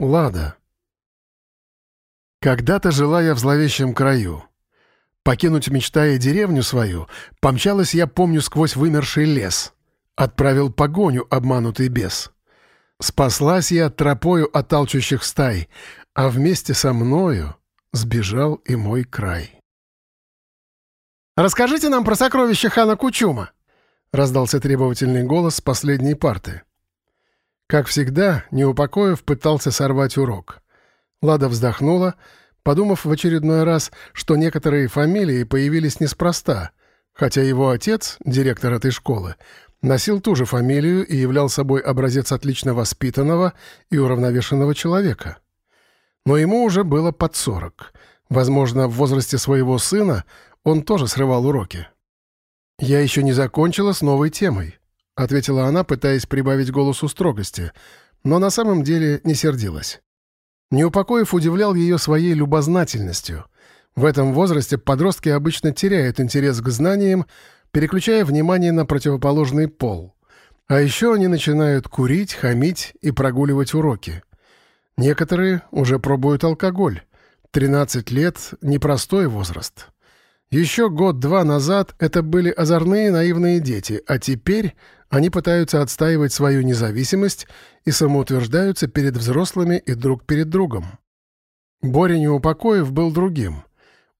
Лада. Когда-то жила я в зловещем краю. Покинуть мечтая деревню свою, помчалась я, помню, сквозь вымерший лес. Отправил погоню обманутый бес. Спаслась я тропою от толчущих стай, а вместе со мною сбежал и мой край. «Расскажите нам про сокровища хана Кучума!» — раздался требовательный голос с последней парты. Как всегда, Неупокоев пытался сорвать урок. Лада вздохнула, подумав в очередной раз, что некоторые фамилии появились неспроста, хотя его отец, директор этой школы, носил ту же фамилию и являл собой образец отлично воспитанного и уравновешенного человека. Но ему уже было под сорок. Возможно, в возрасте своего сына он тоже срывал уроки. Я еще не закончила с новой темой ответила она, пытаясь прибавить голосу строгости, но на самом деле не сердилась. Неупокоев удивлял ее своей любознательностью. В этом возрасте подростки обычно теряют интерес к знаниям, переключая внимание на противоположный пол. А еще они начинают курить, хамить и прогуливать уроки. Некоторые уже пробуют алкоголь. 13 лет — непростой возраст. Еще год-два назад это были озорные наивные дети, а теперь они пытаются отстаивать свою независимость и самоутверждаются перед взрослыми и друг перед другом. Боря Неупокоев был другим.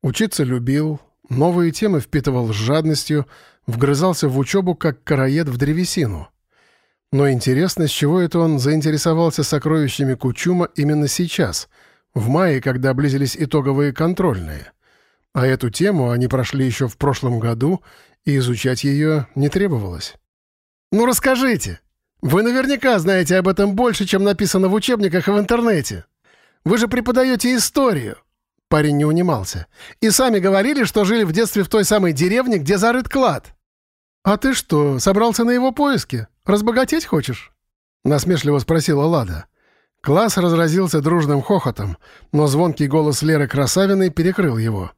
Учиться любил, новые темы впитывал с жадностью, вгрызался в учебу, как караед в древесину. Но интересно, с чего это он заинтересовался сокровищами Кучума именно сейчас, в мае, когда близились итоговые контрольные. А эту тему они прошли еще в прошлом году, и изучать ее не требовалось. «Ну расскажите! Вы наверняка знаете об этом больше, чем написано в учебниках и в интернете. Вы же преподаете историю!» Парень не унимался. «И сами говорили, что жили в детстве в той самой деревне, где зарыт клад». «А ты что, собрался на его поиски? Разбогатеть хочешь?» Насмешливо спросила Лада. Класс разразился дружным хохотом, но звонкий голос Леры Красавиной перекрыл его.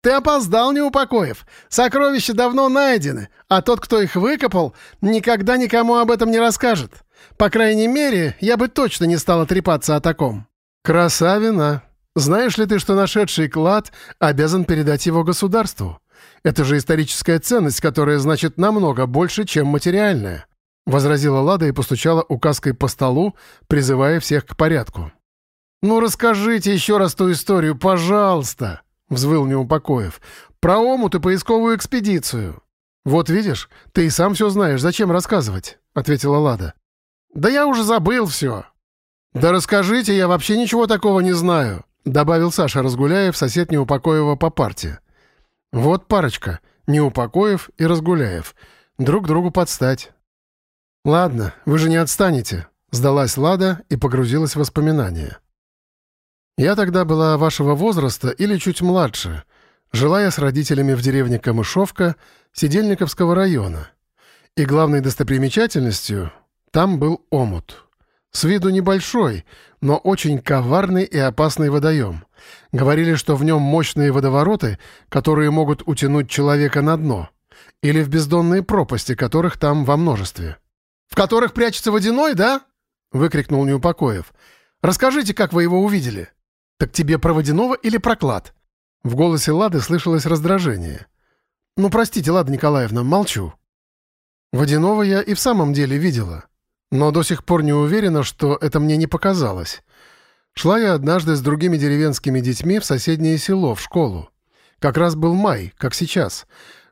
Ты опоздал, не упокоив. Сокровища давно найдены, а тот, кто их выкопал, никогда никому об этом не расскажет. По крайней мере, я бы точно не стала трепаться о таком». «Красавина! Знаешь ли ты, что нашедший клад обязан передать его государству? Это же историческая ценность, которая значит намного больше, чем материальная», — возразила Лада и постучала указкой по столу, призывая всех к порядку. «Ну расскажите еще раз ту историю, пожалуйста!» — взвыл Неупокоев. «Про омут и поисковую экспедицию». «Вот видишь, ты и сам все знаешь, зачем рассказывать?» — ответила Лада. «Да я уже забыл все». «Да расскажите, я вообще ничего такого не знаю», — добавил Саша Разгуляев, сосед Неупокоева по парте. «Вот парочка, Неупокоев и Разгуляев. Друг другу подстать». «Ладно, вы же не отстанете», — сдалась Лада и погрузилась в воспоминания. Я тогда была вашего возраста или чуть младше. Жила я с родителями в деревне Камышовка Сидельниковского района. И главной достопримечательностью там был омут. С виду небольшой, но очень коварный и опасный водоем. Говорили, что в нем мощные водовороты, которые могут утянуть человека на дно. Или в бездонные пропасти, которых там во множестве. «В которых прячется водяной, да?» — выкрикнул Неупокоев. «Расскажите, как вы его увидели?» «Так тебе про водяного или про клад?» В голосе Лады слышалось раздражение. «Ну, простите, Лада Николаевна, молчу». Водяного я и в самом деле видела, но до сих пор не уверена, что это мне не показалось. Шла я однажды с другими деревенскими детьми в соседнее село, в школу. Как раз был май, как сейчас.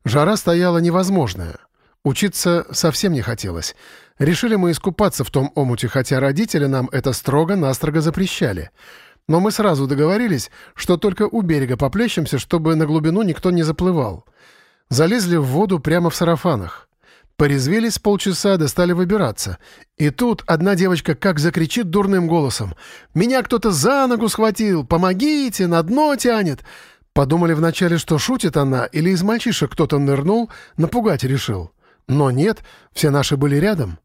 Жара стояла невозможная. Учиться совсем не хотелось. Решили мы искупаться в том омуте, хотя родители нам это строго-настрого запрещали — но мы сразу договорились, что только у берега поплещемся, чтобы на глубину никто не заплывал. Залезли в воду прямо в сарафанах. Порезвились полчаса, да стали выбираться. И тут одна девочка как закричит дурным голосом. «Меня кто-то за ногу схватил! Помогите! На дно тянет!» Подумали вначале, что шутит она, или из мальчишек кто-то нырнул, напугать решил. Но нет, все наши были рядом.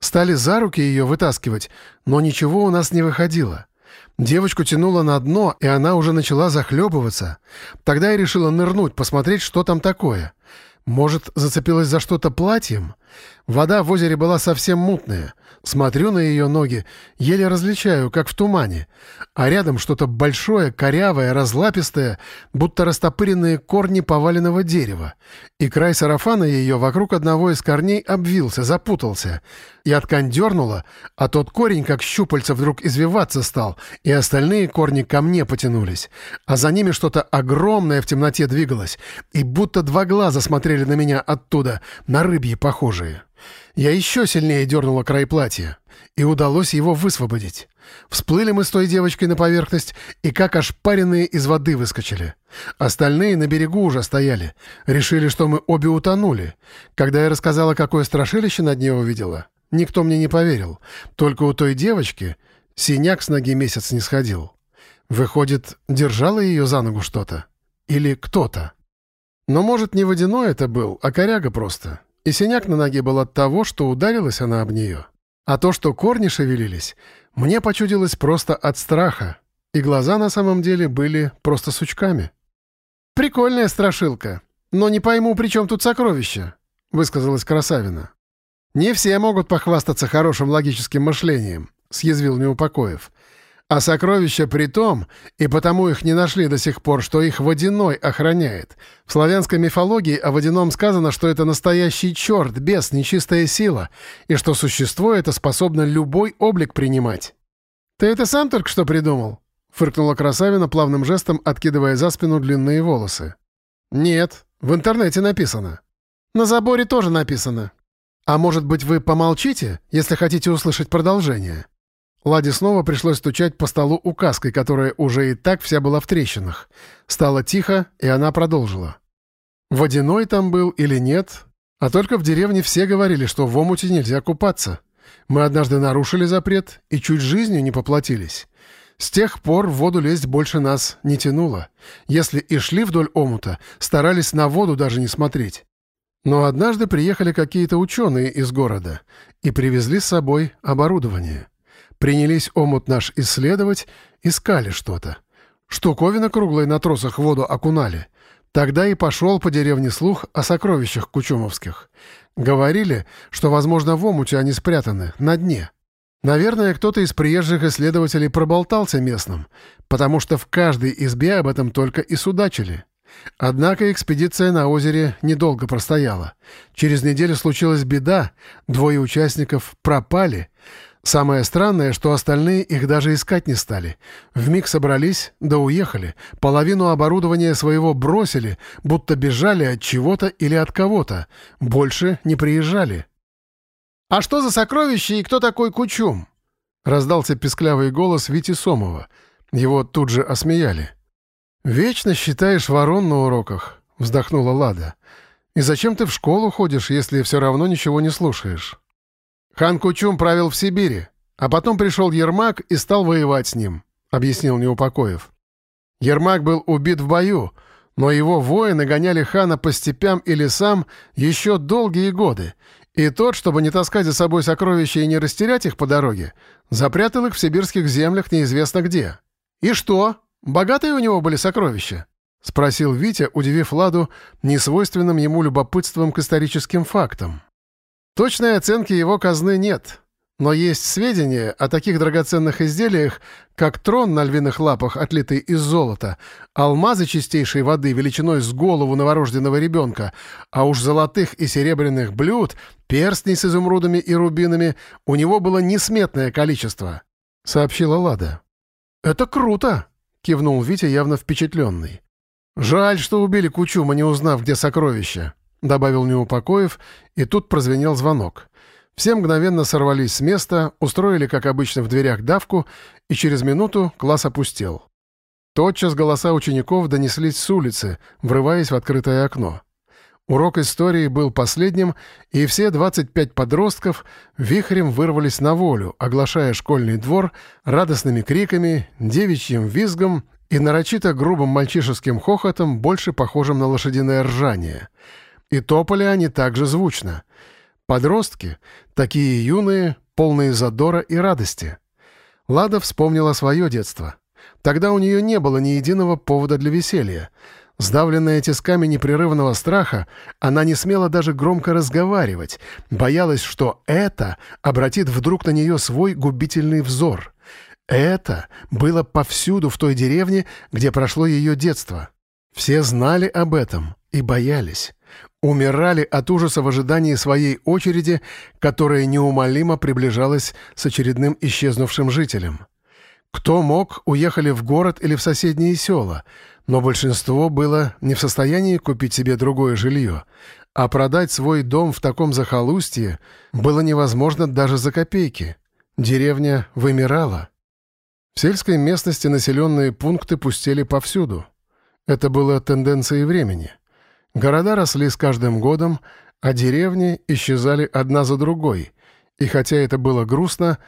Стали за руки ее вытаскивать, но ничего у нас не выходило. Девочку тянуло на дно, и она уже начала захлебываться. Тогда я решила нырнуть, посмотреть, что там такое. Может, зацепилась за что-то платьем? Вода в озере была совсем мутная. Смотрю на ее ноги, еле различаю, как в тумане. А рядом что-то большое, корявое, разлапистое, будто растопыренные корни поваленного дерева. И край сарафана ее вокруг одного из корней обвился, запутался. И ткань дернула, а тот корень, как щупальца, вдруг извиваться стал, и остальные корни ко мне потянулись. А за ними что-то огромное в темноте двигалось, и будто два глаза смотрели на меня оттуда, на рыбьи похожие. Я еще сильнее дернула край платья, и удалось его высвободить. Всплыли мы с той девочкой на поверхность, и как ошпаренные из воды выскочили. Остальные на берегу уже стояли. Решили, что мы обе утонули. Когда я рассказала, какое страшилище на дне увидела, никто мне не поверил. Только у той девочки синяк с ноги месяц не сходил. Выходит, держала ее за ногу что-то? Или кто-то? Но, может, не водяной это был, а коряга просто. И синяк на ноге был от того, что ударилась она об нее. А то, что корни шевелились, мне почудилось просто от страха, и глаза на самом деле были просто сучками. «Прикольная страшилка, но не пойму, при чем тут сокровища», — высказалась Красавина. «Не все могут похвастаться хорошим логическим мышлением», — съязвил Неупокоев. А сокровища при том, и потому их не нашли до сих пор, что их водяной охраняет. В славянской мифологии о водяном сказано, что это настоящий черт, бес, нечистая сила, и что существо это способно любой облик принимать. «Ты это сам только что придумал?» — фыркнула красавина плавным жестом, откидывая за спину длинные волосы. «Нет, в интернете написано. На заборе тоже написано. А может быть, вы помолчите, если хотите услышать продолжение?» Ладе снова пришлось стучать по столу указкой, которая уже и так вся была в трещинах. Стало тихо, и она продолжила. Водяной там был или нет? А только в деревне все говорили, что в омуте нельзя купаться. Мы однажды нарушили запрет и чуть жизнью не поплатились. С тех пор в воду лезть больше нас не тянуло. Если и шли вдоль омута, старались на воду даже не смотреть. Но однажды приехали какие-то ученые из города и привезли с собой оборудование. Принялись омут наш исследовать, искали что-то. Штуковина круглой на тросах воду окунали. Тогда и пошел по деревне слух о сокровищах кучумовских. Говорили, что, возможно, в омуте они спрятаны, на дне. Наверное, кто-то из приезжих исследователей проболтался местным, потому что в каждой избе об этом только и судачили. Однако экспедиция на озере недолго простояла. Через неделю случилась беда, двое участников пропали — Самое странное, что остальные их даже искать не стали. Вмиг собрались, да уехали. Половину оборудования своего бросили, будто бежали от чего-то или от кого-то. Больше не приезжали. «А что за сокровище и кто такой Кучум?» Раздался песклявый голос Вити Сомова. Его тут же осмеяли. «Вечно считаешь ворон на уроках», — вздохнула Лада. «И зачем ты в школу ходишь, если все равно ничего не слушаешь?» Хан Кучум правил в Сибири, а потом пришел Ермак и стал воевать с ним», — объяснил Неупокоев. Ермак был убит в бою, но его воины гоняли хана по степям и лесам еще долгие годы, и тот, чтобы не таскать за собой сокровища и не растерять их по дороге, запрятал их в сибирских землях неизвестно где. «И что? Богатые у него были сокровища?» — спросил Витя, удивив Ладу несвойственным ему любопытством к историческим фактам. Точной оценки его казны нет, но есть сведения о таких драгоценных изделиях, как трон на львиных лапах, отлитый из золота, алмазы чистейшей воды величиной с голову новорожденного ребенка, а уж золотых и серебряных блюд, перстней с изумрудами и рубинами у него было несметное количество, — сообщила Лада. «Это круто!» — кивнул Витя, явно впечатленный. «Жаль, что убили Кучума, не узнав, где сокровища», — добавил Неупокоев, и тут прозвенел звонок. Все мгновенно сорвались с места, устроили, как обычно, в дверях давку, и через минуту класс опустел. Тотчас голоса учеников донеслись с улицы, врываясь в открытое окно. Урок истории был последним, и все 25 подростков вихрем вырвались на волю, оглашая школьный двор радостными криками, девичьим визгом и нарочито грубым мальчишеским хохотом, больше похожим на лошадиное ржание — и топали они также звучно. Подростки, такие юные, полные задора и радости. Лада вспомнила свое детство. Тогда у нее не было ни единого повода для веселья. Сдавленная тисками непрерывного страха, она не смела даже громко разговаривать, боялась, что это обратит вдруг на нее свой губительный взор. Это было повсюду в той деревне, где прошло ее детство. Все знали об этом и боялись. Умирали от ужаса в ожидании своей очереди, которая неумолимо приближалась с очередным исчезнувшим жителем. Кто мог, уехали в город или в соседние села, но большинство было не в состоянии купить себе другое жилье, а продать свой дом в таком захолустье было невозможно даже за копейки. Деревня вымирала. В сельской местности населенные пункты пустели повсюду. Это было тенденцией времени. Города росли с каждым годом, а деревни исчезали одна за другой. И хотя это было грустно,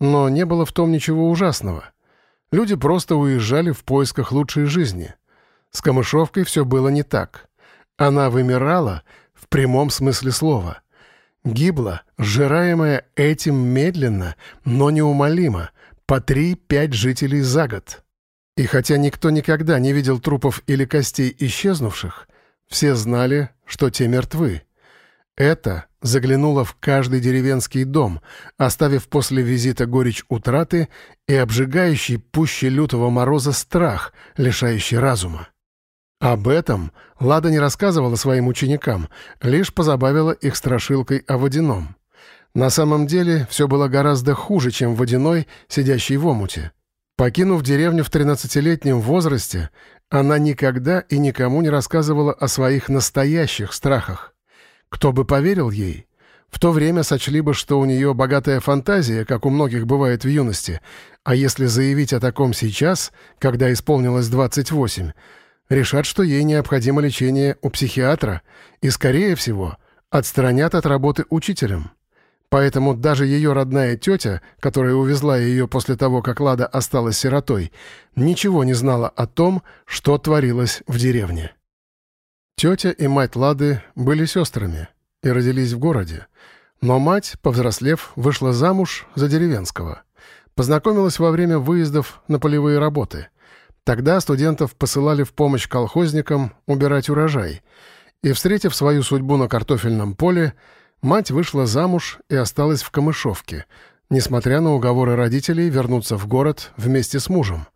но не было в том ничего ужасного. Люди просто уезжали в поисках лучшей жизни. С Камышовкой все было не так. Она вымирала в прямом смысле слова. Гибла, сжираемая этим медленно, но неумолимо, по три-пять жителей за год. И хотя никто никогда не видел трупов или костей исчезнувших, все знали, что те мертвы. Это заглянуло в каждый деревенский дом, оставив после визита горечь утраты и обжигающий пуще лютого мороза страх, лишающий разума. Об этом Лада не рассказывала своим ученикам, лишь позабавила их страшилкой о водяном. На самом деле все было гораздо хуже, чем водяной, сидящий в омуте. Покинув деревню в 13-летнем возрасте, она никогда и никому не рассказывала о своих настоящих страхах. Кто бы поверил ей? В то время сочли бы, что у нее богатая фантазия, как у многих бывает в юности, а если заявить о таком сейчас, когда исполнилось 28, решат, что ей необходимо лечение у психиатра и, скорее всего, отстранят от работы учителем. Поэтому даже ее родная тетя, которая увезла ее после того, как Лада осталась сиротой, ничего не знала о том, что творилось в деревне. Тетя и мать Лады были сестрами и родились в городе, но мать, повзрослев, вышла замуж за деревенского. Познакомилась во время выездов на полевые работы. Тогда студентов посылали в помощь колхозникам убирать урожай. И, встретив свою судьбу на картофельном поле, Мать вышла замуж и осталась в Камышовке, несмотря на уговоры родителей вернуться в город вместе с мужем.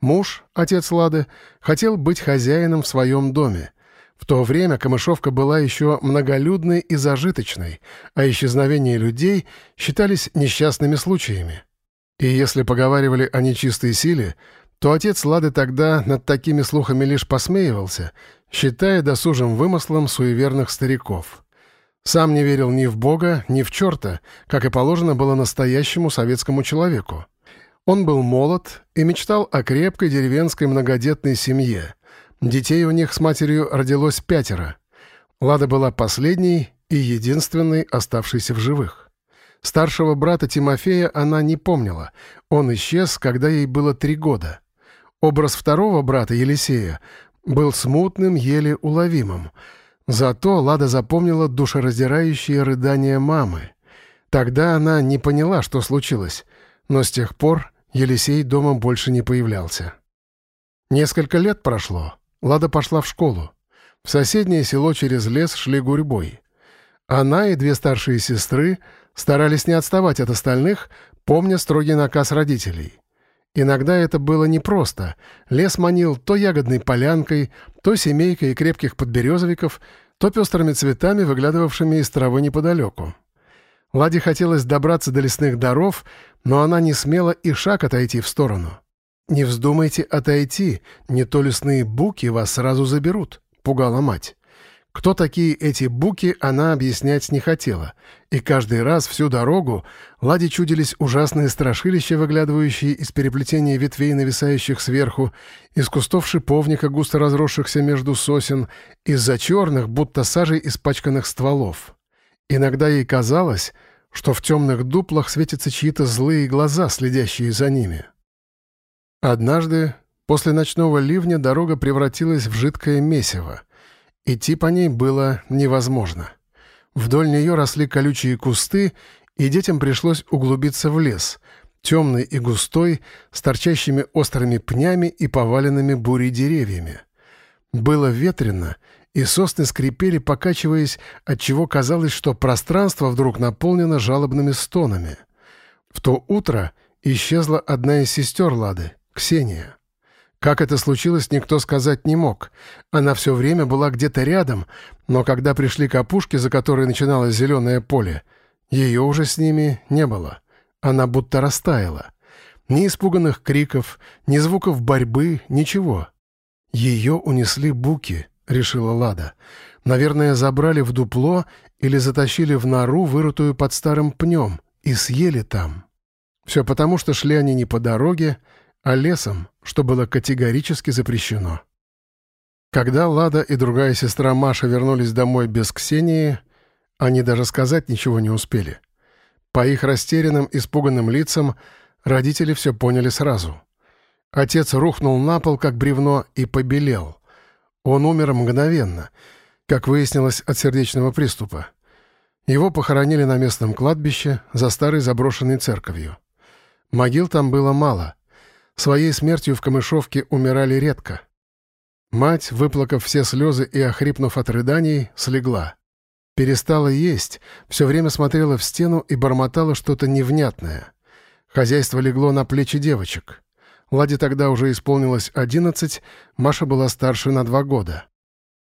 Муж, отец Лады, хотел быть хозяином в своем доме. В то время Камышовка была еще многолюдной и зажиточной, а исчезновения людей считались несчастными случаями. И если поговаривали о нечистой силе, то отец Лады тогда над такими слухами лишь посмеивался, считая досужим вымыслом суеверных стариков. Сам не верил ни в Бога, ни в черта, как и положено было настоящему советскому человеку. Он был молод и мечтал о крепкой деревенской многодетной семье. Детей у них с матерью родилось пятеро. Лада была последней и единственной оставшейся в живых. Старшего брата Тимофея она не помнила. Он исчез, когда ей было три года. Образ второго брата Елисея был смутным, еле уловимым — Зато Лада запомнила душераздирающие рыдания мамы. Тогда она не поняла, что случилось, но с тех пор Елисей дома больше не появлялся. Несколько лет прошло. Лада пошла в школу. В соседнее село через лес шли гурьбой. Она и две старшие сестры старались не отставать от остальных, помня строгий наказ родителей. Иногда это было непросто. Лес манил то ягодной полянкой, то семейкой крепких подберезовиков, то пестрыми цветами, выглядывавшими из травы неподалеку. Ладе хотелось добраться до лесных даров, но она не смела и шаг отойти в сторону. «Не вздумайте отойти, не то лесные буки вас сразу заберут», — пугала мать. Кто такие эти буки, она объяснять не хотела, и каждый раз всю дорогу Ладе чудились ужасные страшилища, выглядывающие из переплетения ветвей, нависающих сверху, из кустов шиповника, густо разросшихся между сосен, из-за черных, будто сажей испачканных стволов. Иногда ей казалось, что в темных дуплах светятся чьи-то злые глаза, следящие за ними. Однажды, после ночного ливня, дорога превратилась в жидкое месиво — Идти по ней было невозможно. Вдоль нее росли колючие кусты, и детям пришлось углубиться в лес, темный и густой, с торчащими острыми пнями и поваленными бурей деревьями. Было ветрено, и сосны скрипели, покачиваясь, отчего казалось, что пространство вдруг наполнено жалобными стонами. В то утро исчезла одна из сестер Лады, Ксения. Как это случилось, никто сказать не мог. Она все время была где-то рядом, но когда пришли к опушке, за которой начиналось зеленое поле, ее уже с ними не было. Она будто растаяла. Ни испуганных криков, ни звуков борьбы, ничего. Ее унесли буки, решила Лада. Наверное, забрали в дупло или затащили в нору, вырытую под старым пнем, и съели там. Все потому, что шли они не по дороге, а лесом, что было категорически запрещено. Когда Лада и другая сестра Маша вернулись домой без Ксении, они даже сказать ничего не успели. По их растерянным, испуганным лицам родители все поняли сразу. Отец рухнул на пол, как бревно, и побелел. Он умер мгновенно, как выяснилось от сердечного приступа. Его похоронили на местном кладбище за старой заброшенной церковью. Могил там было мало — Своей смертью в Камышовке умирали редко. Мать, выплакав все слезы и охрипнув от рыданий, слегла. Перестала есть, все время смотрела в стену и бормотала что-то невнятное. Хозяйство легло на плечи девочек. Ладе тогда уже исполнилось одиннадцать, Маша была старше на два года.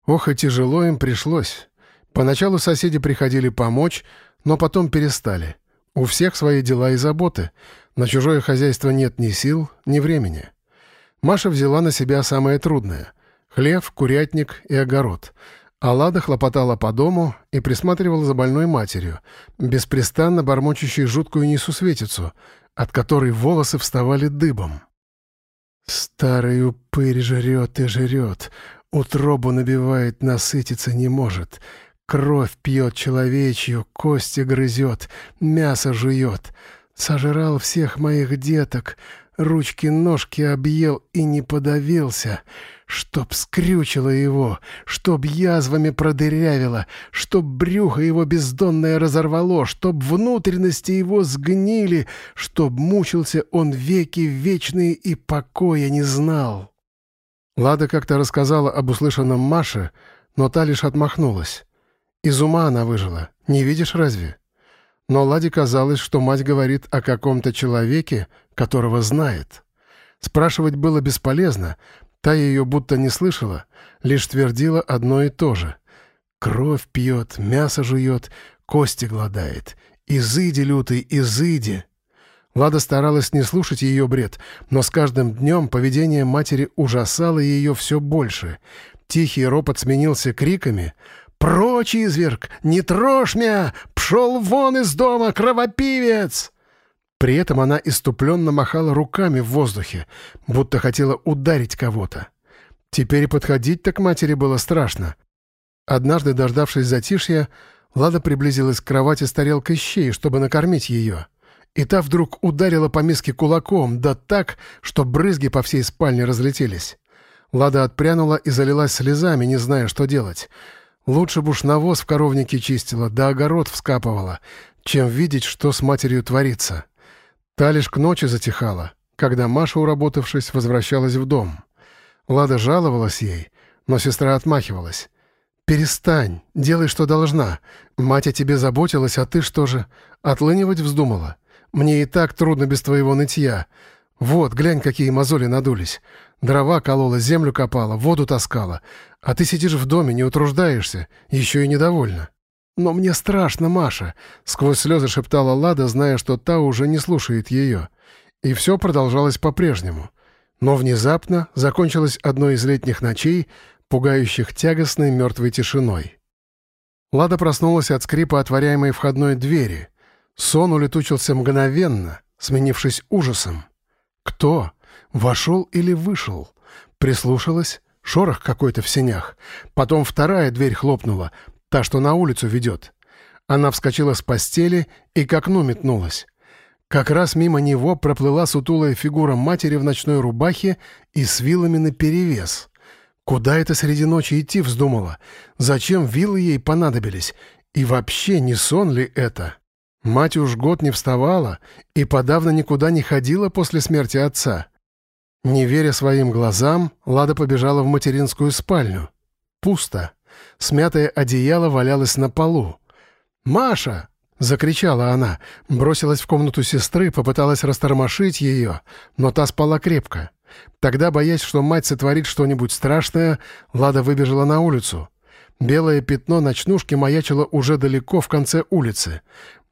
Ох, и тяжело им пришлось. Поначалу соседи приходили помочь, но потом перестали. У всех свои дела и заботы — на чужое хозяйство нет ни сил, ни времени. Маша взяла на себя самое трудное — хлев, курятник и огород. А Лада хлопотала по дому и присматривала за больной матерью, беспрестанно бормочущей жуткую несусветицу, от которой волосы вставали дыбом. «Старый упырь жрет и жрет, утробу набивает, насытиться не может». Кровь пьет человечью, кости грызет, мясо жует. Сожрал всех моих деток, ручки-ножки объел и не подавился, чтоб скрючило его, чтоб язвами продырявило, чтоб брюхо его бездонное разорвало, чтоб внутренности его сгнили, чтоб мучился он веки вечные и покоя не знал. Лада как-то рассказала об услышанном Маше, но та лишь отмахнулась. Из ума она выжила, не видишь разве? Но Ладе казалось, что мать говорит о каком-то человеке, которого знает. Спрашивать было бесполезно, та ее будто не слышала, лишь твердила одно и то же. Кровь пьет, мясо жует, кости гладает. Изыди, лютый, изыди. Лада старалась не слушать ее бред, но с каждым днем поведение матери ужасало ее все больше. Тихий ропот сменился криками — «Прочь, изверг! Не трожь меня! Пшел вон из дома, кровопивец!» При этом она иступленно махала руками в воздухе, будто хотела ударить кого-то. Теперь подходить так матери было страшно. Однажды, дождавшись затишья, Лада приблизилась к кровати с тарелкой щей, чтобы накормить ее. И та вдруг ударила по миске кулаком, да так, что брызги по всей спальне разлетелись. Лада отпрянула и залилась слезами, не зная, что делать. Лучше бы уж навоз в коровнике чистила, да огород вскапывала, чем видеть, что с матерью творится. Та лишь к ночи затихала, когда Маша, уработавшись, возвращалась в дом. Лада жаловалась ей, но сестра отмахивалась. «Перестань, делай, что должна. Мать о тебе заботилась, а ты что же? Отлынивать вздумала? Мне и так трудно без твоего нытья. Вот, глянь, какие мозоли надулись. Дрова колола, землю копала, воду таскала. А ты сидишь в доме, не утруждаешься, еще и недовольна. «Но мне страшно, Маша», — сквозь слезы шептала Лада, зная, что та уже не слушает ее. И все продолжалось по-прежнему. Но внезапно закончилось одной из летних ночей, пугающих тягостной мертвой тишиной. Лада проснулась от скрипа отворяемой входной двери. Сон улетучился мгновенно, сменившись ужасом. «Кто?» Вошел или вышел? Прислушалась. Шорох какой-то в сенях. Потом вторая дверь хлопнула, та, что на улицу ведет. Она вскочила с постели и к окну метнулась. Как раз мимо него проплыла сутулая фигура матери в ночной рубахе и с вилами наперевес. Куда это среди ночи идти вздумала? Зачем вилы ей понадобились? И вообще не сон ли это? Мать уж год не вставала и подавно никуда не ходила после смерти отца. Не веря своим глазам, Лада побежала в материнскую спальню. Пусто. Смятое одеяло валялось на полу. «Маша!» — закричала она, бросилась в комнату сестры, попыталась растормошить ее, но та спала крепко. Тогда, боясь, что мать сотворит что-нибудь страшное, Лада выбежала на улицу. Белое пятно ночнушки маячило уже далеко в конце улицы.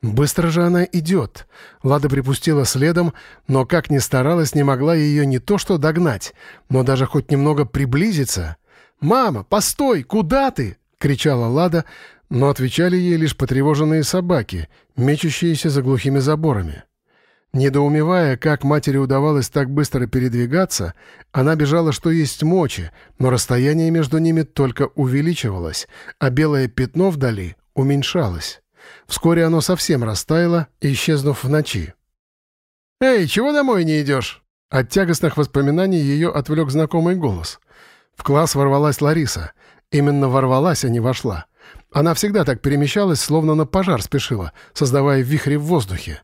Быстро же она идет. Лада припустила следом, но, как ни старалась, не могла ее не то что догнать, но даже хоть немного приблизиться. «Мама, постой! Куда ты?» — кричала Лада, но отвечали ей лишь потревоженные собаки, мечущиеся за глухими заборами. Недоумевая, как матери удавалось так быстро передвигаться, она бежала, что есть мочи, но расстояние между ними только увеличивалось, а белое пятно вдали уменьшалось. Вскоре оно совсем растаяло, исчезнув в ночи. «Эй, чего домой не идешь?» От тягостных воспоминаний ее отвлек знакомый голос. В класс ворвалась Лариса. Именно ворвалась, а не вошла. Она всегда так перемещалась, словно на пожар спешила, создавая вихри в воздухе.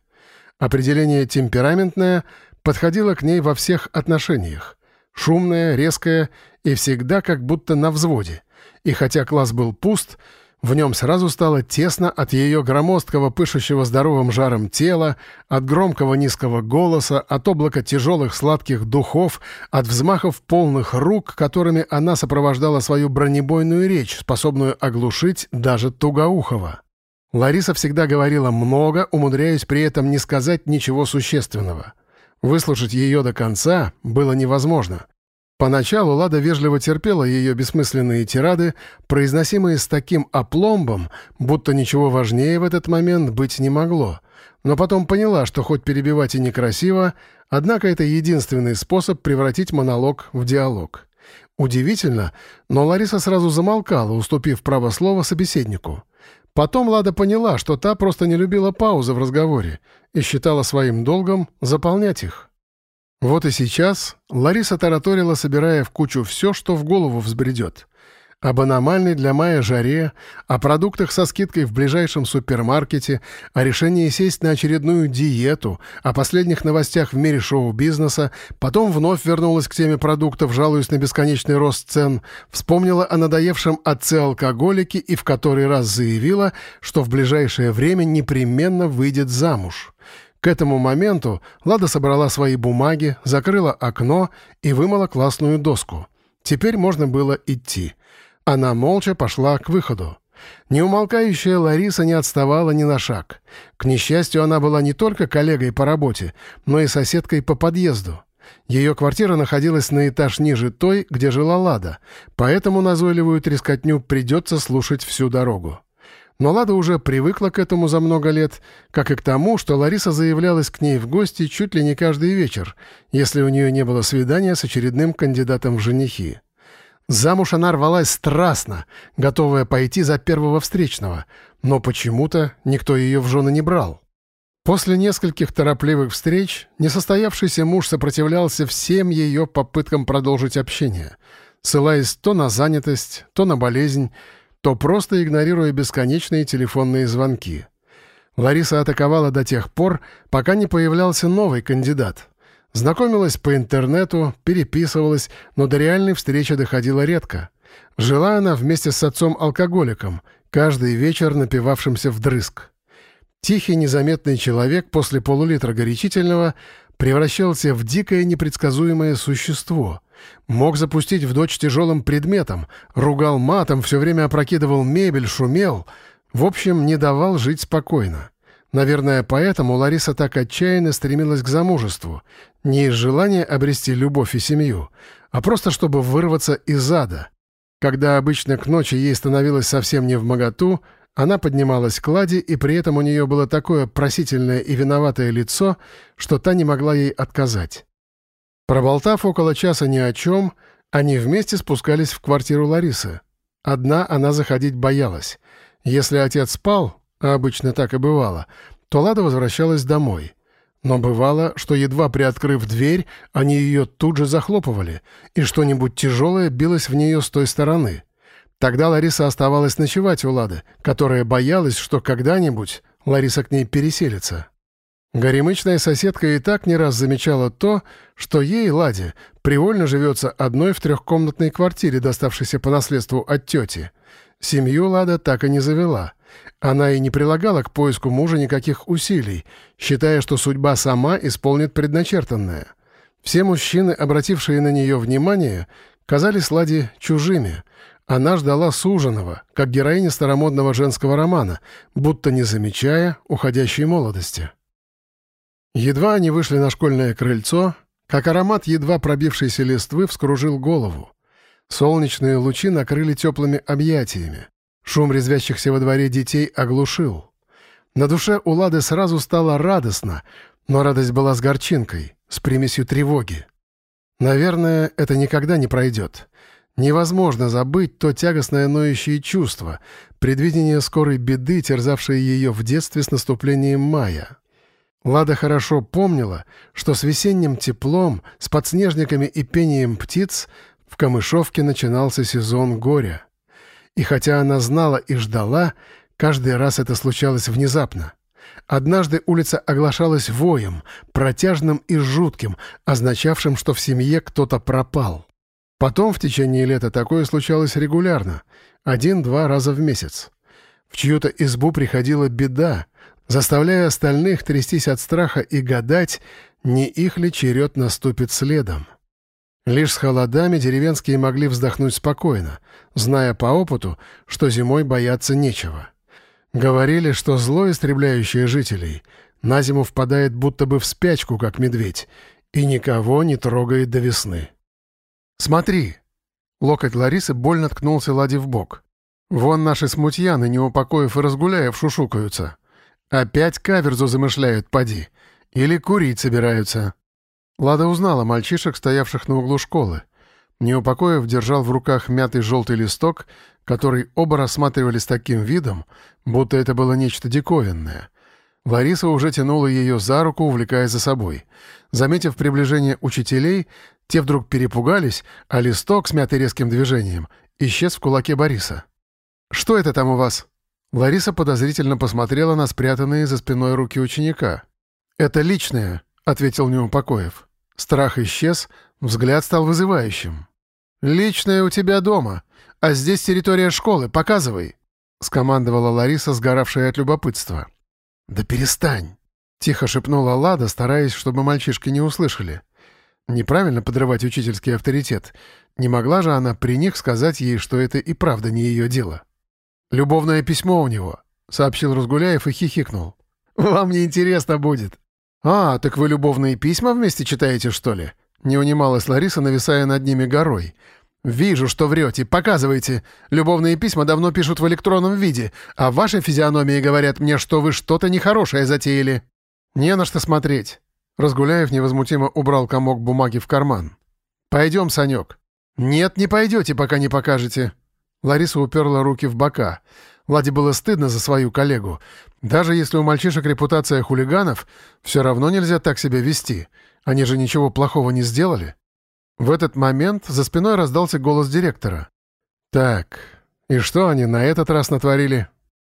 Определение «темпераментное» подходило к ней во всех отношениях. Шумная, резкая и всегда как будто на взводе. И хотя класс был пуст, в нем сразу стало тесно от ее громоздкого, пышущего здоровым жаром тела, от громкого низкого голоса, от облака тяжелых сладких духов, от взмахов полных рук, которыми она сопровождала свою бронебойную речь, способную оглушить даже Тугоухова. Лариса всегда говорила много, умудряясь при этом не сказать ничего существенного. Выслушать ее до конца было невозможно. Поначалу Лада вежливо терпела ее бессмысленные тирады, произносимые с таким опломбом, будто ничего важнее в этот момент быть не могло. Но потом поняла, что хоть перебивать и некрасиво, однако это единственный способ превратить монолог в диалог. Удивительно, но Лариса сразу замолкала, уступив право слова собеседнику. Потом Лада поняла, что та просто не любила паузы в разговоре и считала своим долгом заполнять их. Вот и сейчас Лариса тараторила, собирая в кучу все, что в голову взбредет. Об аномальной для мая жаре, о продуктах со скидкой в ближайшем супермаркете, о решении сесть на очередную диету, о последних новостях в мире шоу-бизнеса, потом вновь вернулась к теме продуктов, жалуясь на бесконечный рост цен, вспомнила о надоевшем отце-алкоголике и в который раз заявила, что в ближайшее время непременно выйдет замуж. К этому моменту Лада собрала свои бумаги, закрыла окно и вымыла классную доску. Теперь можно было идти. Она молча пошла к выходу. Неумолкающая Лариса не отставала ни на шаг. К несчастью, она была не только коллегой по работе, но и соседкой по подъезду. Ее квартира находилась на этаж ниже той, где жила Лада, поэтому назойливую трескотню придется слушать всю дорогу. Но Лада уже привыкла к этому за много лет, как и к тому, что Лариса заявлялась к ней в гости чуть ли не каждый вечер, если у нее не было свидания с очередным кандидатом в женихи. Замуж она рвалась страстно, готовая пойти за первого встречного, но почему-то никто ее в жены не брал. После нескольких торопливых встреч несостоявшийся муж сопротивлялся всем ее попыткам продолжить общение, ссылаясь то на занятость, то на болезнь, то просто игнорируя бесконечные телефонные звонки. Лариса атаковала до тех пор, пока не появлялся новый кандидат. Знакомилась по интернету, переписывалась, но до реальной встречи доходила редко. Жила она вместе с отцом-алкоголиком, каждый вечер напивавшимся вдрызг. Тихий, незаметный человек после полулитра горячительного превращался в дикое непредсказуемое существо — Мог запустить в дочь тяжелым предметом, ругал матом, все время опрокидывал мебель, шумел. В общем, не давал жить спокойно. Наверное, поэтому Лариса так отчаянно стремилась к замужеству. Не из желания обрести любовь и семью, а просто чтобы вырваться из ада. Когда обычно к ночи ей становилось совсем не в моготу, она поднималась к Ладе, и при этом у нее было такое просительное и виноватое лицо, что та не могла ей отказать. Проболтав около часа ни о чем, они вместе спускались в квартиру Ларисы. Одна она заходить боялась. Если отец спал, а обычно так и бывало, то Лада возвращалась домой. Но бывало, что, едва приоткрыв дверь, они ее тут же захлопывали, и что-нибудь тяжелое билось в нее с той стороны. Тогда Лариса оставалась ночевать у Лады, которая боялась, что когда-нибудь Лариса к ней переселится. Горемычная соседка и так не раз замечала то, что ей, Ладе, привольно живется одной в трехкомнатной квартире, доставшейся по наследству от тети. Семью Лада так и не завела. Она и не прилагала к поиску мужа никаких усилий, считая, что судьба сама исполнит предначертанное. Все мужчины, обратившие на нее внимание, казались Ладе чужими. Она ждала суженого, как героиня старомодного женского романа, будто не замечая уходящей молодости. Едва они вышли на школьное крыльцо, как аромат едва пробившейся листвы вскружил голову. Солнечные лучи накрыли теплыми объятиями. Шум резвящихся во дворе детей оглушил. На душе у Лады сразу стало радостно, но радость была с горчинкой, с примесью тревоги. Наверное, это никогда не пройдет. Невозможно забыть то тягостное ноющее чувство, предвидение скорой беды, терзавшее ее в детстве с наступлением мая. Лада хорошо помнила, что с весенним теплом, с подснежниками и пением птиц в Камышовке начинался сезон горя. И хотя она знала и ждала, каждый раз это случалось внезапно. Однажды улица оглашалась воем, протяжным и жутким, означавшим, что в семье кто-то пропал. Потом в течение лета такое случалось регулярно, один-два раза в месяц. В чью-то избу приходила беда, заставляя остальных трястись от страха и гадать, не их ли черед наступит следом. Лишь с холодами деревенские могли вздохнуть спокойно, зная по опыту, что зимой бояться нечего. Говорили, что зло, истребляющее жителей, на зиму впадает будто бы в спячку, как медведь, и никого не трогает до весны. «Смотри!» Локоть Ларисы больно ткнулся Ладе в бок. «Вон наши смутьяны, не упокоив и разгуляев, шушукаются. Опять каверзу замышляют, поди. Или курить собираются». Лада узнала мальчишек, стоявших на углу школы. Неупокоев держал в руках мятый желтый листок, который оба рассматривали с таким видом, будто это было нечто диковинное. Лариса уже тянула ее за руку, увлекая за собой. Заметив приближение учителей, те вдруг перепугались, а листок с мятой резким движением исчез в кулаке Бориса. «Что это там у вас?» Лариса подозрительно посмотрела на спрятанные за спиной руки ученика. «Это личное», — ответил Неупокоев. Страх исчез, взгляд стал вызывающим. «Личное у тебя дома, а здесь территория школы, показывай!» — скомандовала Лариса, сгоравшая от любопытства. «Да перестань!» — тихо шепнула Лада, стараясь, чтобы мальчишки не услышали. Неправильно подрывать учительский авторитет. Не могла же она при них сказать ей, что это и правда не ее дело. «Любовное письмо у него», — сообщил Разгуляев и хихикнул. «Вам не интересно будет», «А, так вы любовные письма вместе читаете, что ли?» Не унималась Лариса, нависая над ними горой. «Вижу, что врете. Показывайте. Любовные письма давно пишут в электронном виде, а ваши физиономии говорят мне, что вы что-то нехорошее затеяли». «Не на что смотреть». Разгуляев невозмутимо убрал комок бумаги в карман. «Пойдем, Санек». «Нет, не пойдете, пока не покажете». Лариса уперла руки в бока. Ладе было стыдно за свою коллегу. Даже если у мальчишек репутация хулиганов, все равно нельзя так себя вести. Они же ничего плохого не сделали. В этот момент за спиной раздался голос директора. «Так, и что они на этот раз натворили?»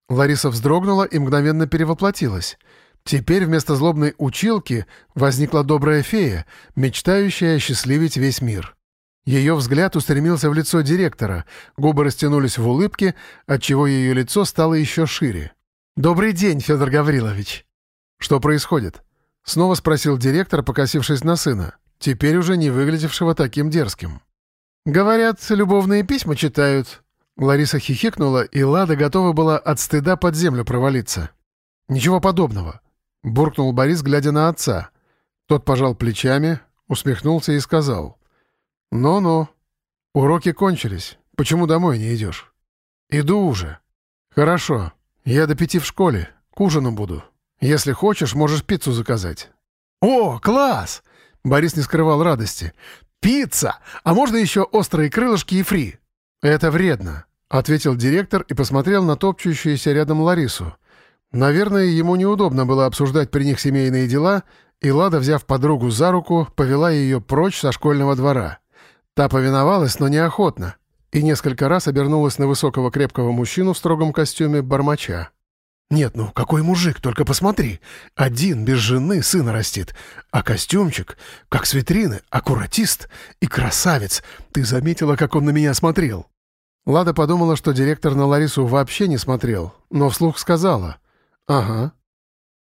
Лариса вздрогнула и мгновенно перевоплотилась. Теперь вместо злобной училки возникла добрая фея, мечтающая осчастливить весь мир. Ее взгляд устремился в лицо директора, губы растянулись в улыбке, отчего ее лицо стало еще шире. «Добрый день, Федор Гаврилович!» «Что происходит?» — снова спросил директор, покосившись на сына, теперь уже не выглядевшего таким дерзким. «Говорят, любовные письма читают». Лариса хихикнула, и Лада готова была от стыда под землю провалиться. «Ничего подобного», — буркнул Борис, глядя на отца. Тот пожал плечами, усмехнулся и сказал. «Ну-ну. Уроки кончились. Почему домой не идешь?» «Иду уже». «Хорошо. Я до пяти в школе. К ужину буду. Если хочешь, можешь пиццу заказать». «О, класс!» Борис не скрывал радости. «Пицца! А можно еще острые крылышки и фри?» «Это вредно», — ответил директор и посмотрел на топчущуюся рядом Ларису. Наверное, ему неудобно было обсуждать при них семейные дела, и Лада, взяв подругу за руку, повела ее прочь со школьного двора. Та повиновалась, но неохотно, и несколько раз обернулась на высокого крепкого мужчину в строгом костюме бармача. Нет, ну какой мужик, только посмотри. Один, без жены, сына растит. А костюмчик, как с витрины, аккуратист и красавец. Ты заметила, как он на меня смотрел?» Лада подумала, что директор на Ларису вообще не смотрел, но вслух сказала. «Ага».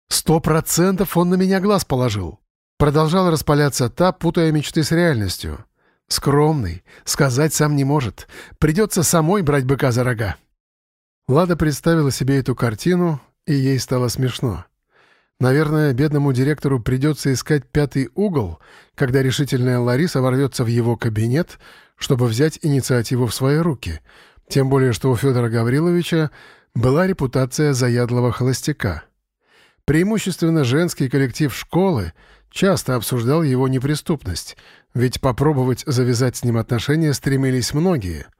«Сто процентов он на меня глаз положил». Продолжала распаляться та, путая мечты с реальностью. «Скромный, сказать сам не может. Придется самой брать быка за рога». Лада представила себе эту картину, и ей стало смешно. Наверное, бедному директору придется искать пятый угол, когда решительная Лариса ворвется в его кабинет, чтобы взять инициативу в свои руки. Тем более, что у Федора Гавриловича была репутация заядлого холостяка. Преимущественно женский коллектив школы часто обсуждал его неприступность, ведь попробовать завязать с ним отношения стремились многие —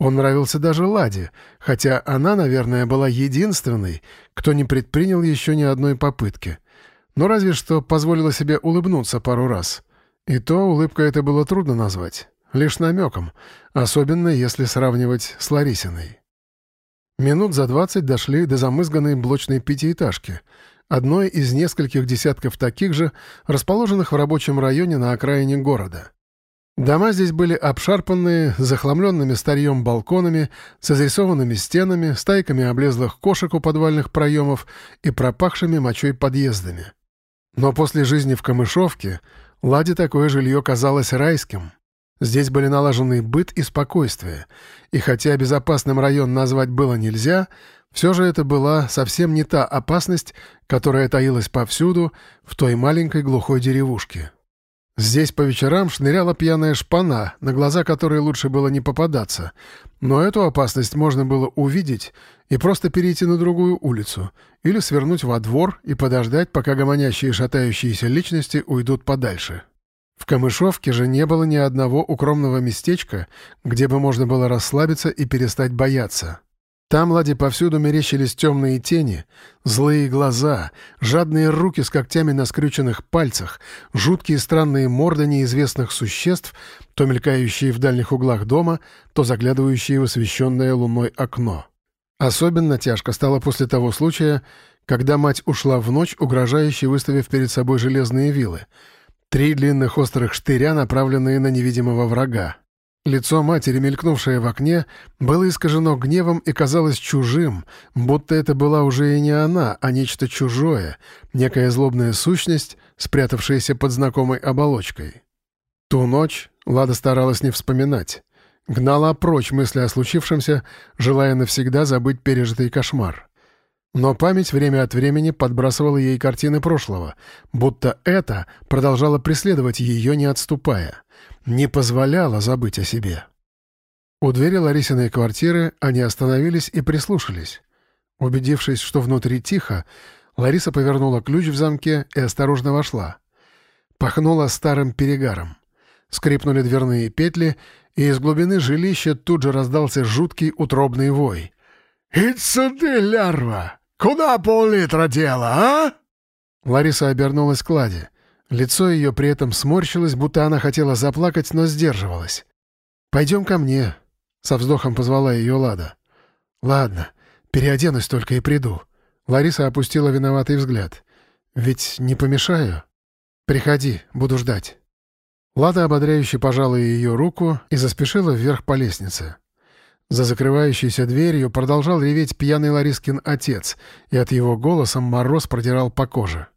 он нравился даже Ладе, хотя она, наверное, была единственной, кто не предпринял еще ни одной попытки. Но разве что позволила себе улыбнуться пару раз. И то улыбка это было трудно назвать, лишь намеком, особенно если сравнивать с Ларисиной. Минут за двадцать дошли до замызганной блочной пятиэтажки, одной из нескольких десятков таких же, расположенных в рабочем районе на окраине города. Дома здесь были обшарпанные, захламленными старьем балконами, с изрисованными стенами, стайками облезлых кошек у подвальных проемов и пропахшими мочой подъездами. Но после жизни в Камышовке Ладе такое жилье казалось райским. Здесь были налажены быт и спокойствие, и хотя безопасным район назвать было нельзя, все же это была совсем не та опасность, которая таилась повсюду в той маленькой глухой деревушке. Здесь по вечерам шныряла пьяная шпана, на глаза которой лучше было не попадаться. Но эту опасность можно было увидеть и просто перейти на другую улицу или свернуть во двор и подождать, пока гомонящие и шатающиеся личности уйдут подальше. В Камышовке же не было ни одного укромного местечка, где бы можно было расслабиться и перестать бояться. Там Ладе повсюду мерещились темные тени, злые глаза, жадные руки с когтями на скрюченных пальцах, жуткие странные морды неизвестных существ, то мелькающие в дальних углах дома, то заглядывающие в освещенное луной окно. Особенно тяжко стало после того случая, когда мать ушла в ночь, угрожающе выставив перед собой железные вилы. Три длинных острых штыря, направленные на невидимого врага. Лицо матери, мелькнувшее в окне, было искажено гневом и казалось чужим, будто это была уже и не она, а нечто чужое, некая злобная сущность, спрятавшаяся под знакомой оболочкой. Ту ночь Лада старалась не вспоминать. Гнала прочь мысли о случившемся, желая навсегда забыть пережитый кошмар. Но память время от времени подбрасывала ей картины прошлого, будто это продолжало преследовать ее, не отступая — не позволяла забыть о себе. У двери Ларисиной квартиры они остановились и прислушались. Убедившись, что внутри тихо, Лариса повернула ключ в замке и осторожно вошла. Пахнула старым перегаром. Скрипнули дверные петли, и из глубины жилища тут же раздался жуткий утробный вой. «Иди сюда, лярва! Куда пол-литра дела, а?» Лариса обернулась к Ладе. Лицо ее при этом сморщилось, будто она хотела заплакать, но сдерживалась. «Пойдем ко мне», — со вздохом позвала ее Лада. «Ладно, переоденусь только и приду». Лариса опустила виноватый взгляд. «Ведь не помешаю?» «Приходи, буду ждать». Лада ободряюще пожала ее руку и заспешила вверх по лестнице. За закрывающейся дверью продолжал реветь пьяный Ларискин отец, и от его голоса мороз продирал по коже.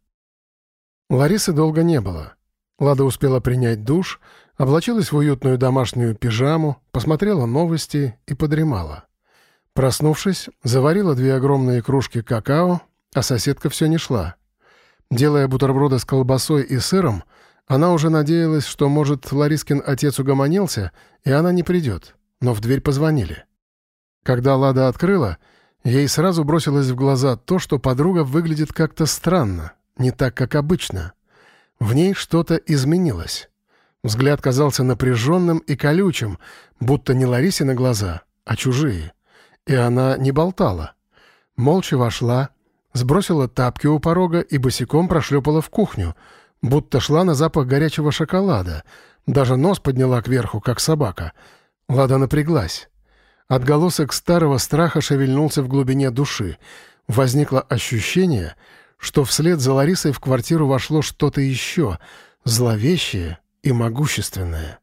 Ларисы долго не было. Лада успела принять душ, облачилась в уютную домашнюю пижаму, посмотрела новости и подремала. Проснувшись, заварила две огромные кружки какао, а соседка все не шла. Делая бутерброды с колбасой и сыром, она уже надеялась, что, может, Ларискин отец угомонился, и она не придет, но в дверь позвонили. Когда Лада открыла, ей сразу бросилось в глаза то, что подруга выглядит как-то странно, не так, как обычно. В ней что-то изменилось. Взгляд казался напряженным и колючим, будто не Ларисины глаза, а чужие. И она не болтала. Молча вошла, сбросила тапки у порога и босиком прошлепала в кухню, будто шла на запах горячего шоколада, даже нос подняла кверху, как собака. Лада напряглась. Отголосок старого страха шевельнулся в глубине души — возникло ощущение, что вслед за Ларисой в квартиру вошло что-то еще, зловещее и могущественное.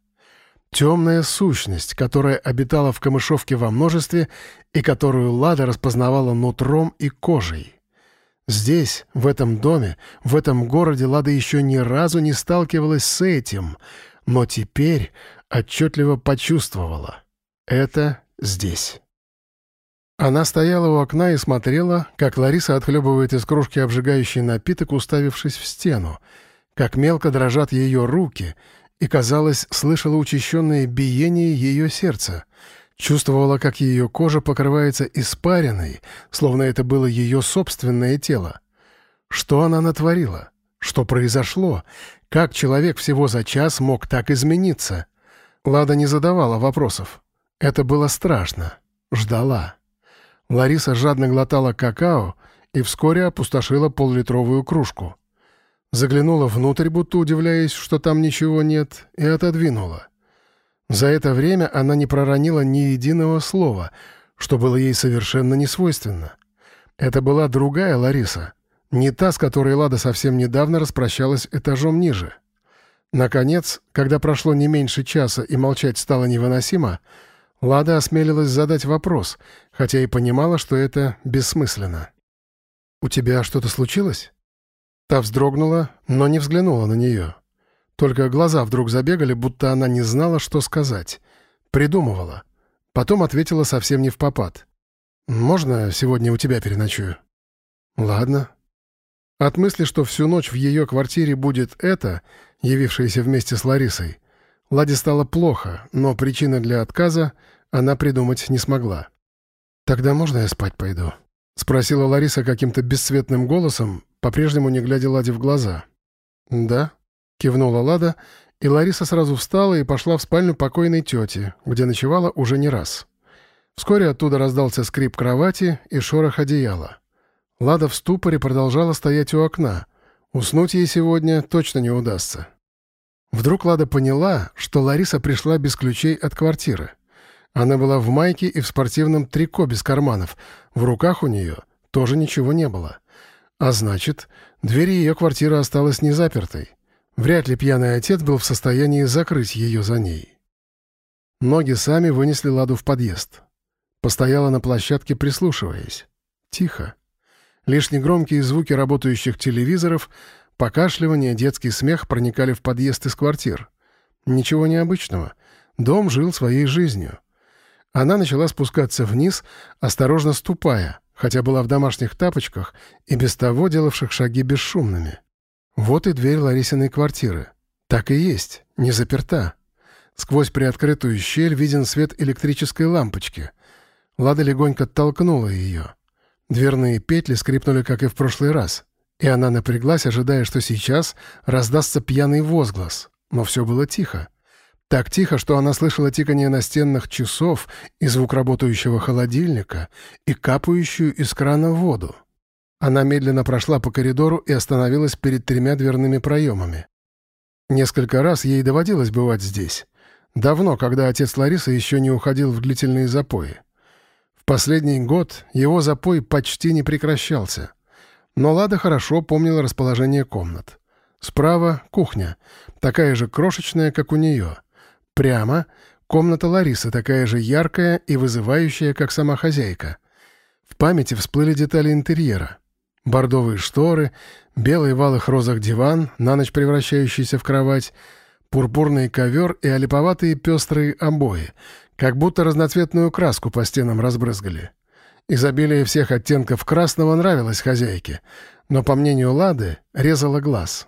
Темная сущность, которая обитала в камышовке во множестве и которую Лада распознавала нутром и кожей. Здесь, в этом доме, в этом городе Лада еще ни разу не сталкивалась с этим, но теперь отчетливо почувствовала. Это здесь. Она стояла у окна и смотрела, как Лариса отхлебывает из кружки обжигающий напиток, уставившись в стену, как мелко дрожат ее руки, и, казалось, слышала учащенное биение ее сердца. Чувствовала, как ее кожа покрывается испариной, словно это было ее собственное тело. Что она натворила? Что произошло? Как человек всего за час мог так измениться? Лада не задавала вопросов. Это было страшно. Ждала. Лариса жадно глотала какао и вскоре опустошила поллитровую кружку. Заглянула внутрь, будто удивляясь, что там ничего нет, и отодвинула. За это время она не проронила ни единого слова, что было ей совершенно не свойственно. Это была другая Лариса, не та, с которой Лада совсем недавно распрощалась этажом ниже. Наконец, когда прошло не меньше часа и молчать стало невыносимо, Лада осмелилась задать вопрос, хотя и понимала, что это бессмысленно. «У тебя что-то случилось?» Та вздрогнула, но не взглянула на нее. Только глаза вдруг забегали, будто она не знала, что сказать. Придумывала. Потом ответила совсем не в попад. «Можно сегодня у тебя переночую?» «Ладно». От мысли, что всю ночь в ее квартире будет это, явившееся вместе с Ларисой, Ладе стало плохо, но причины для отказа она придумать не смогла. «Тогда можно я спать пойду?» — спросила Лариса каким-то бесцветным голосом, по-прежнему не глядя Ладе в глаза. «Да», — кивнула Лада, и Лариса сразу встала и пошла в спальню покойной тети, где ночевала уже не раз. Вскоре оттуда раздался скрип кровати и шорох одеяла. Лада в ступоре продолжала стоять у окна. Уснуть ей сегодня точно не удастся. Вдруг Лада поняла, что Лариса пришла без ключей от квартиры. Она была в майке и в спортивном трико без карманов. В руках у нее тоже ничего не было. А значит, дверь ее квартиры осталась незапертой. Вряд ли пьяный отец был в состоянии закрыть ее за ней. Ноги сами вынесли Ладу в подъезд. Постояла на площадке, прислушиваясь. Тихо. Лишь негромкие звуки работающих телевизоров — Покашливание, детский смех проникали в подъезд из квартир. Ничего необычного. Дом жил своей жизнью. Она начала спускаться вниз, осторожно ступая, хотя была в домашних тапочках и без того делавших шаги бесшумными. Вот и дверь Ларисиной квартиры. Так и есть, не заперта. Сквозь приоткрытую щель виден свет электрической лампочки. Лада легонько толкнула ее. Дверные петли скрипнули, как и в прошлый раз. И она напряглась, ожидая, что сейчас раздастся пьяный возглас. Но все было тихо. Так тихо, что она слышала тикание настенных часов и звук работающего холодильника и капающую из крана воду. Она медленно прошла по коридору и остановилась перед тремя дверными проемами. Несколько раз ей доводилось бывать здесь. Давно, когда отец Ларисы еще не уходил в длительные запои. В последний год его запой почти не прекращался — но Лада хорошо помнила расположение комнат. Справа — кухня, такая же крошечная, как у нее. Прямо — комната Ларисы, такая же яркая и вызывающая, как сама хозяйка. В памяти всплыли детали интерьера. Бордовые шторы, белый в алых розах диван, на ночь превращающийся в кровать, пурпурный ковер и олиповатые пестрые обои, как будто разноцветную краску по стенам разбрызгали. Изобилие всех оттенков красного нравилось хозяйке, но, по мнению Лады, резало глаз.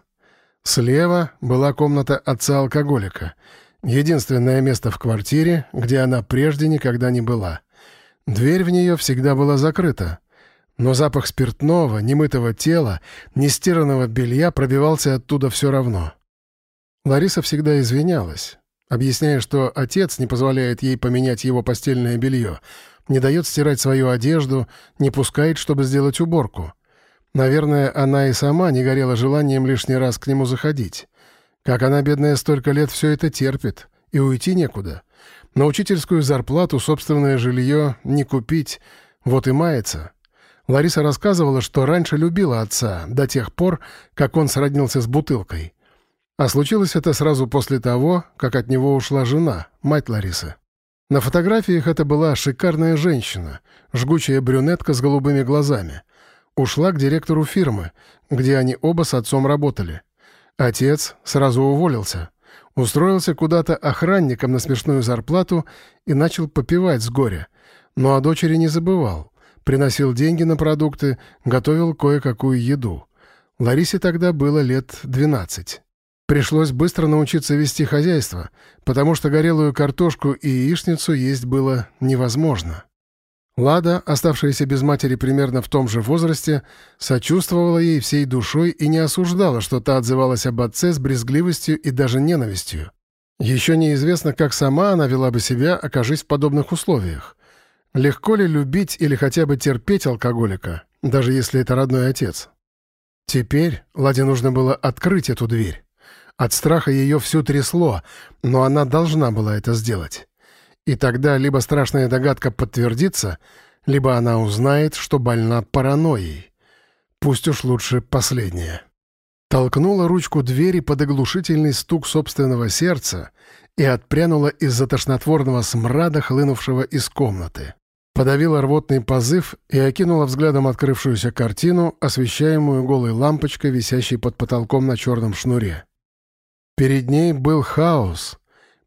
Слева была комната отца-алкоголика, единственное место в квартире, где она прежде никогда не была. Дверь в нее всегда была закрыта, но запах спиртного, немытого тела, нестиранного белья пробивался оттуда все равно. Лариса всегда извинялась, объясняя, что отец не позволяет ей поменять его постельное белье — не дает стирать свою одежду, не пускает, чтобы сделать уборку. Наверное, она и сама не горела желанием лишний раз к нему заходить. Как она, бедная, столько лет все это терпит, и уйти некуда. На учительскую зарплату собственное жилье не купить, вот и мается. Лариса рассказывала, что раньше любила отца до тех пор, как он сроднился с бутылкой. А случилось это сразу после того, как от него ушла жена, мать Ларисы. На фотографиях это была шикарная женщина, жгучая брюнетка с голубыми глазами. Ушла к директору фирмы, где они оба с отцом работали. Отец сразу уволился. Устроился куда-то охранником на смешную зарплату и начал попивать с горя. Но о дочери не забывал. Приносил деньги на продукты, готовил кое-какую еду. Ларисе тогда было лет 12. Пришлось быстро научиться вести хозяйство, потому что горелую картошку и яичницу есть было невозможно. Лада, оставшаяся без матери примерно в том же возрасте, сочувствовала ей всей душой и не осуждала, что та отзывалась об отце с брезгливостью и даже ненавистью. Еще неизвестно, как сама она вела бы себя, окажись в подобных условиях. Легко ли любить или хотя бы терпеть алкоголика, даже если это родной отец? Теперь Ладе нужно было открыть эту дверь. От страха ее всю трясло, но она должна была это сделать. И тогда либо страшная догадка подтвердится, либо она узнает, что больна паранойей. Пусть уж лучше последнее. Толкнула ручку двери под оглушительный стук собственного сердца и отпрянула из-за тошнотворного смрада, хлынувшего из комнаты. Подавила рвотный позыв и окинула взглядом открывшуюся картину, освещаемую голой лампочкой, висящей под потолком на черном шнуре. Перед ней был хаос.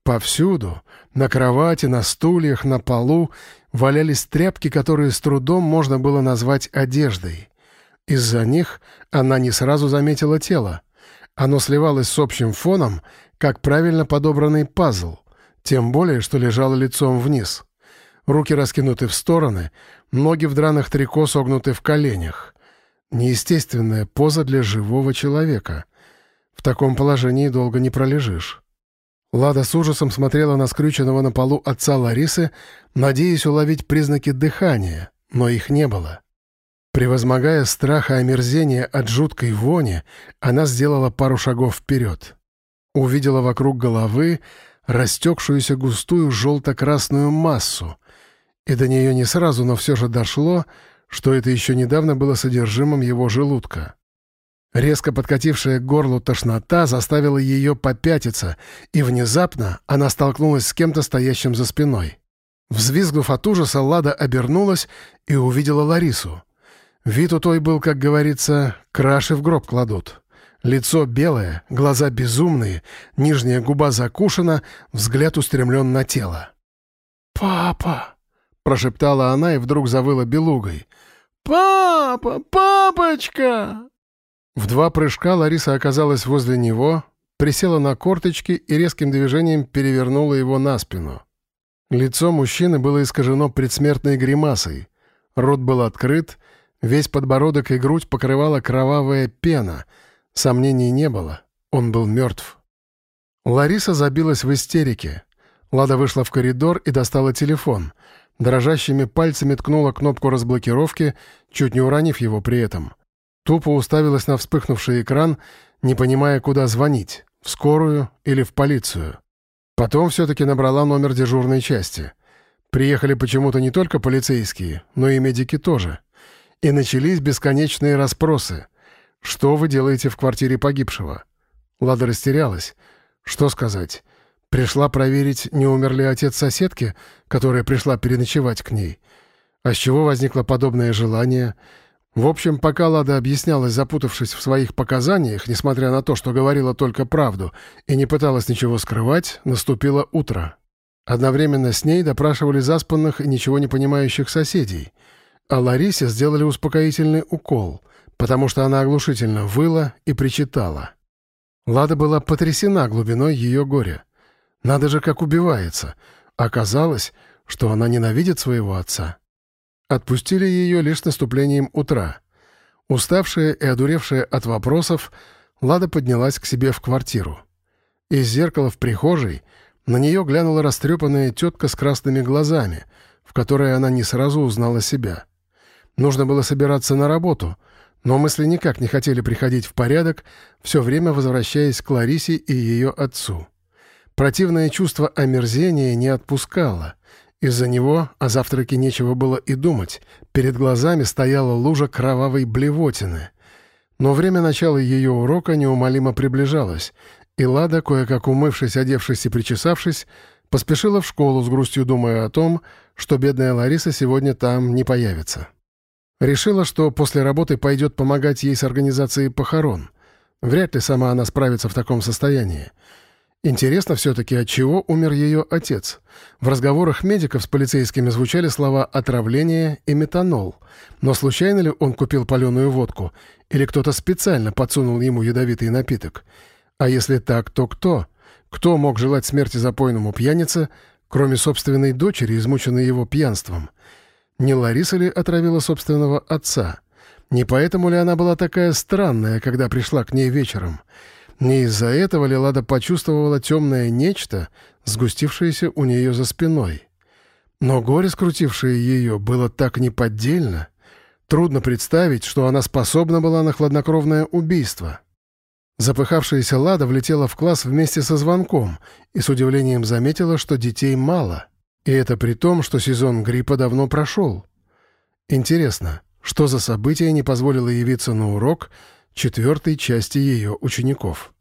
Повсюду, на кровати, на стульях, на полу валялись тряпки, которые с трудом можно было назвать одеждой. Из-за них она не сразу заметила тело. Оно сливалось с общим фоном, как правильно подобранный пазл, тем более, что лежало лицом вниз. Руки раскинуты в стороны, ноги в драных трико согнуты в коленях. Неестественная поза для живого человека. В таком положении долго не пролежишь. Лада с ужасом смотрела на скрюченного на полу отца Ларисы, надеясь уловить признаки дыхания, но их не было. Превозмогая страх и омерзение от жуткой вони, она сделала пару шагов вперед. Увидела вокруг головы растекшуюся густую желто-красную массу, и до нее не сразу, но все же дошло, что это еще недавно было содержимым его желудка. Резко подкатившая к горлу тошнота заставила ее попятиться, и внезапно она столкнулась с кем-то стоящим за спиной. Взвизгнув от ужаса, Лада обернулась и увидела Ларису. Вид у той был, как говорится, краши в гроб кладут. Лицо белое, глаза безумные, нижняя губа закушена, взгляд устремлен на тело. «Папа!» — прошептала она и вдруг завыла белугой. «Папа! Папочка!» В два прыжка Лариса оказалась возле него, присела на корточки и резким движением перевернула его на спину. Лицо мужчины было искажено предсмертной гримасой. Рот был открыт, весь подбородок и грудь покрывала кровавая пена. Сомнений не было, он был мертв. Лариса забилась в истерике. Лада вышла в коридор и достала телефон. Дрожащими пальцами ткнула кнопку разблокировки, чуть не уронив его при этом — Тупо уставилась на вспыхнувший экран, не понимая, куда звонить — в скорую или в полицию. Потом все-таки набрала номер дежурной части. Приехали почему-то не только полицейские, но и медики тоже. И начались бесконечные расспросы. «Что вы делаете в квартире погибшего?» Лада растерялась. «Что сказать?» Пришла проверить, не умер ли отец соседки, которая пришла переночевать к ней. А с чего возникло подобное желание — в общем, пока Лада объяснялась, запутавшись в своих показаниях, несмотря на то, что говорила только правду и не пыталась ничего скрывать, наступило утро. Одновременно с ней допрашивали заспанных и ничего не понимающих соседей. А Ларисе сделали успокоительный укол, потому что она оглушительно выла и причитала. Лада была потрясена глубиной ее горя. Надо же, как убивается. Оказалось, что она ненавидит своего отца. Отпустили ее лишь наступлением утра. Уставшая и одуревшая от вопросов, Лада поднялась к себе в квартиру. Из зеркала в прихожей на нее глянула растрепанная тетка с красными глазами, в которой она не сразу узнала себя. Нужно было собираться на работу, но мысли никак не хотели приходить в порядок, все время возвращаясь к Ларисе и ее отцу. Противное чувство омерзения не отпускало — Из-за него о завтраке нечего было и думать. Перед глазами стояла лужа кровавой блевотины. Но время начала ее урока неумолимо приближалось, и Лада, кое-как умывшись, одевшись и причесавшись, поспешила в школу с грустью думая о том, что бедная Лариса сегодня там не появится. Решила, что после работы пойдет помогать ей с организацией похорон. Вряд ли сама она справится в таком состоянии. Интересно все-таки, от чего умер ее отец. В разговорах медиков с полицейскими звучали слова «отравление» и «метанол». Но случайно ли он купил паленую водку? Или кто-то специально подсунул ему ядовитый напиток? А если так, то кто? Кто мог желать смерти запойному пьянице, кроме собственной дочери, измученной его пьянством? Не Лариса ли отравила собственного отца? Не поэтому ли она была такая странная, когда пришла к ней вечером? Не из-за этого ли Лада почувствовала темное нечто, сгустившееся у нее за спиной? Но горе, скрутившее ее, было так неподдельно. Трудно представить, что она способна была на хладнокровное убийство. Запыхавшаяся Лада влетела в класс вместе со звонком и с удивлением заметила, что детей мало. И это при том, что сезон гриппа давно прошел. Интересно, что за событие не позволило явиться на урок четвертой части ее учеников?